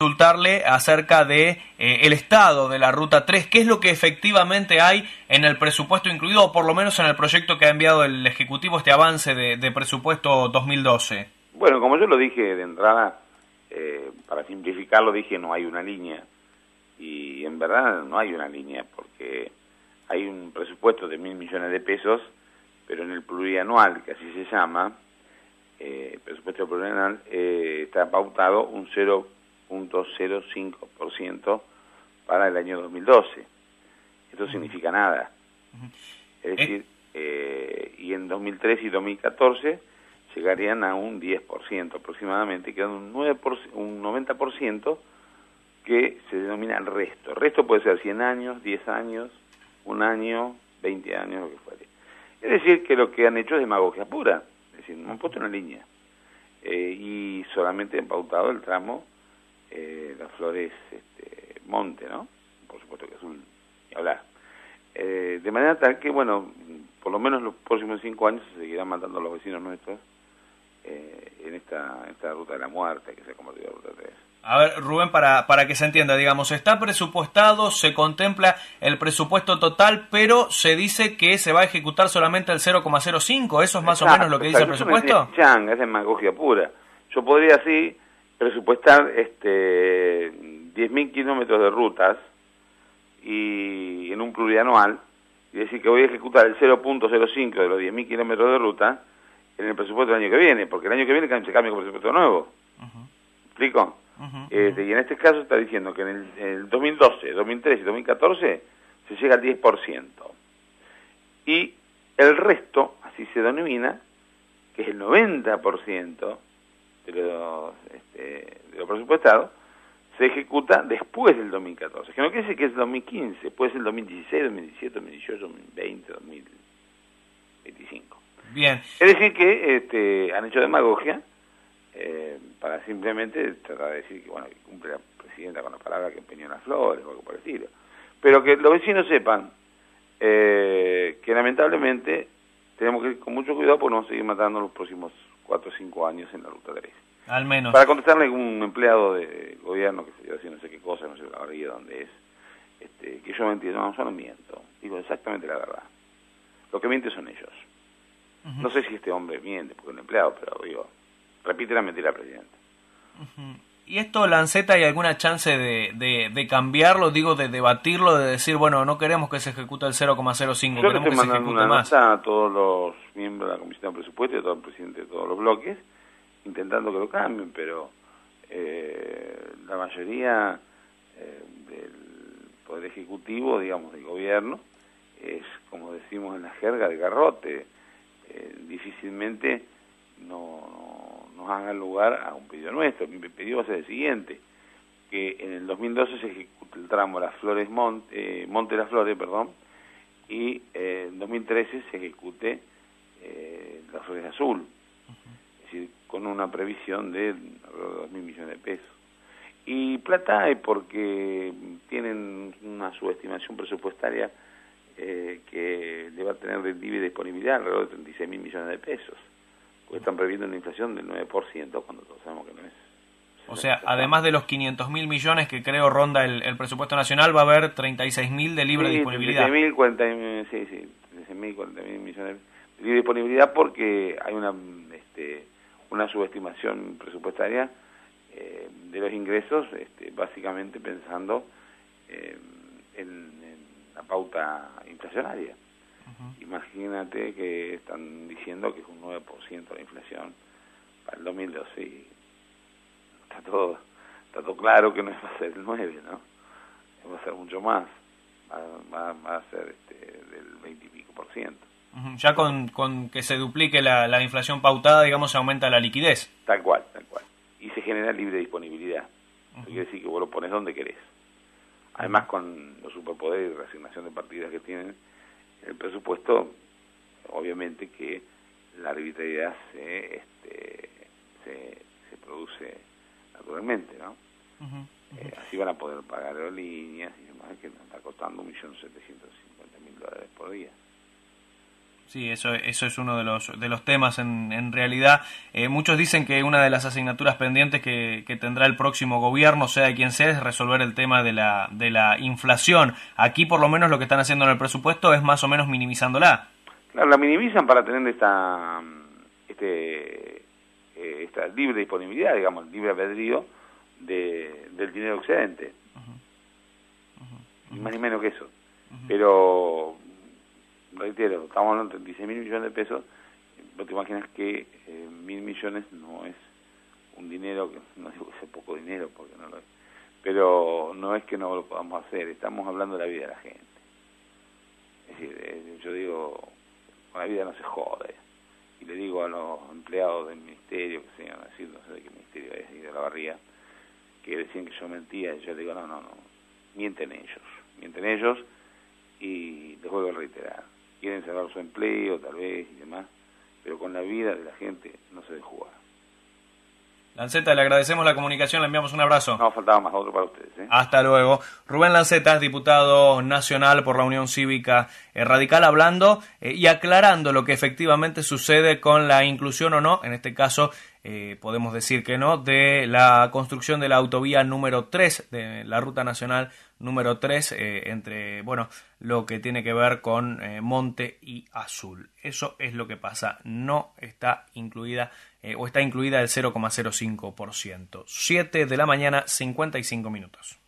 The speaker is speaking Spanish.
consultarle acerca de eh, el estado de la ruta 3, qué es lo que efectivamente hay en el presupuesto incluido, o por lo menos en el proyecto que ha enviado el Ejecutivo, este avance de, presupuesto 2012. Bueno, como yo lo dije de entrada, eh, para simplificarlo dije no hay una línea, y en verdad no hay una línea, porque hay un presupuesto de mil millones de pesos, pero en el plurianual, que así se llama, eh, presupuesto plurianual, eh, está pautado un 0 0.05% para el año 2012. Esto significa nada. Es decir, eh, y en 2013 y 2014 llegarían a un 10% aproximadamente, quedando un, 9 un 90% que se denomina el resto. El resto puede ser 100 años, 10 años, un año, 20 años, lo que fuere. Es decir, que lo que han hecho es demagogia pura. Es decir, no han puesto una línea. Eh, y solamente han pautado el tramo eh, las flores este, monte, ¿no? Por supuesto que azul, y hablar. Eh, de manera tal que, bueno, por lo menos los próximos cinco años se seguirán matando a los vecinos nuestros eh, en esta, esta ruta de la muerte que se ha convertido en ruta 3. A ver, Rubén, para, para que se entienda, digamos, está presupuestado, se contempla el presupuesto total, pero se dice que se va a ejecutar solamente el 0,05, ¿eso es más o menos lo que dice el presupuesto? Es, es demagogia pura. Yo podría así presupuestar este 10.000 kilómetros de rutas y en un plurianual y decir que voy a ejecutar el 0.05 de los 10.000 kilómetros de ruta en el presupuesto del año que viene, porque el año que viene se cambia con presupuesto nuevo. ¿Explico? Este, y en este caso está diciendo que en el, 2012, 2013 y 2014 se llega al 10%. Y el resto, así se denomina, que es el 90%, de lo, este, de lo presupuestado, se ejecuta después del 2014. Que no quiere decir que es el 2015, puede ser el 2016, 2017, 2018, 2020, 2025. Bien. Es decir, que este, han hecho demagogia eh, para simplemente tratar de decir que, bueno, que cumple la presidenta con la palabra que empeñó las flores o algo por el estilo. Pero que los vecinos sepan eh, que lamentablemente tenemos que ir con mucho cuidado por no seguir matando los próximos cuatro o cinco años en la ruta 3. Al menos. Para contestarle a un empleado de gobierno que se así no sé qué cosa, no sé la verdad dónde es, este, que yo me entiendo, no, yo no miento, digo exactamente la verdad. Lo que miente son ellos. No sé si este hombre miente, porque es un empleado, pero digo, repite la mentira, presidente. ¿Y esto, Lanceta, hay alguna chance de, de, cambiarlo, digo, de debatirlo, de decir, bueno, no queremos que se ejecute el 0,05, queremos que se ejecute una más? a todos los miembros de la Comisión de Presupuesto y a todo el presidente de todos los bloques, intentando que lo cambien, pero eh, la mayoría eh, del Poder Ejecutivo, digamos, del gobierno, es, como decimos en la jerga, de garrote. Eh, difícilmente no, nos haga lugar a un pedido nuestro. Mi pedido va a ser el siguiente, que en el 2012 se ejecute el tramo Las Flores Monte, Monte Las Flores, perdón, y en 2013 se ejecute Las Flores Azul decir, con una previsión de dos mil millones de pesos. Y plata hay porque tienen una subestimación presupuestaria eh, que le va a tener de disponibilidad alrededor de 36 mil millones de pesos, están previendo una inflación del 9% cuando todos sabemos que no es. O sea, además de los 500 mil millones que creo ronda el, presupuesto nacional, va a haber 36 mil de libre disponibilidad. sí, sí, 36 mil, 40 mil millones de libre disponibilidad porque hay una este, una subestimación presupuestaria eh, de los ingresos, este, básicamente pensando eh, en, la pauta inflacionaria. Imagínate que están diciendo que es un 9% la inflación para el 2012 y está todo, está todo claro que no va a ser el 9, ¿no? Va a ser mucho más, va, va, a ser este, del 20 y pico por ciento. Ya con, con que se duplique la, la, inflación pautada, digamos, se aumenta la liquidez. Tal cual, tal cual. Y se genera libre disponibilidad. quiere decir que vos lo pones donde querés. Además, con los superpoderes y reasignación de partidas que tienen el presupuesto, obviamente que la arbitrariedad se, este, se, se produce naturalmente, ¿no? Eh, así van a poder pagar aerolíneas y demás, que nos está costando 1.750.000 dólares por día. Sí, eso, eso es uno de los, de los temas en, en realidad. Eh, muchos dicen que una de las asignaturas pendientes que, que, tendrá el próximo gobierno, sea de quien sea, es resolver el tema de la, de la inflación. Aquí por lo menos lo que están haciendo en el presupuesto es más o menos minimizándola. Claro, la minimizan para tener esta, este, eh, esta libre disponibilidad, digamos, libre albedrío de, del dinero excedente. Ni más ni menos que eso. Pero reitero, estamos hablando de 36 mil millones de pesos, no te imaginas que eh, mil millones no es un dinero, que no digo que sea poco dinero, porque no lo es, pero no es que no lo podamos hacer, estamos hablando de la vida de la gente. Es decir, eh, yo digo, con la vida no se jode. Y le digo a los empleados del ministerio, que se iban a decir, no sé de qué ministerio es, y de la barría, que decían que yo mentía, y yo digo, no, no, no, mienten ellos, mienten ellos, y les vuelvo a reiterar, quieren cerrar su empleo tal vez y demás, pero con la vida de la gente no se debe jugar. Lanceta, le agradecemos la comunicación, le enviamos un abrazo. No, faltaba más otro para ustedes. ¿eh? Hasta luego. Rubén Lanceta diputado nacional por la Unión Cívica eh, Radical, hablando eh, y aclarando lo que efectivamente sucede con la inclusión o no, en este caso eh, podemos decir que no, de la construcción de la autovía número 3, de la ruta nacional número 3, eh, entre, bueno, lo que tiene que ver con eh, Monte y Azul. Eso es lo que pasa, no está incluida o está incluida el 0,05%. 7 de la mañana, 55 minutos.